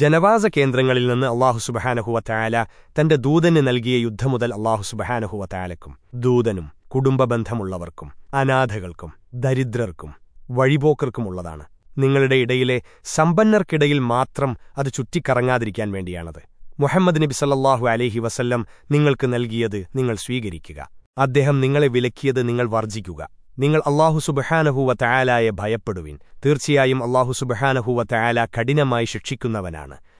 ജനവാസ കേന്ദ്രങ്ങളിൽ നിന്ന് അള്ളാഹു സുബഹാനഹുവ തന്റെ ദൂതന് നൽകിയ യുദ്ധം മുതൽ അള്ളാഹു സുബഹാനഹുവ തയാലക്കും ദൂതനും കുടുംബബന്ധമുള്ളവർക്കും അനാഥകൾക്കും ദരിദ്രർക്കും വഴിപോക്കർക്കുമുള്ളതാണ്. നിങ്ങളുടെ ഇടയിലെ സമ്പന്നർക്കിടയിൽ മാത്രം അത് ചുറ്റിക്കറങ്ങാതിരിക്കാൻ വേണ്ടിയാണത്. മുഹമ്മദ് നബി സല്ലാഹു അലഹി വസല്ലം നിങ്ങൾക്ക് നൽകിയത് നിങ്ങൾ സ്വീകരിക്കുക. അദ്ദേഹം നിങ്ങളെ വിലക്കിയത് നിങ്ങൾ വർജിക്കുക നിങ്ങൾ അള്ളാഹു സുബഹാനഹൂവ തയാലായെ ഭയപ്പെടുവിൻ. തീർച്ചയായും അള്ളാഹു സുബഹാനഹൂവ തയാല കഠിനമായി ശിക്ഷിക്കുന്നവനാണ്.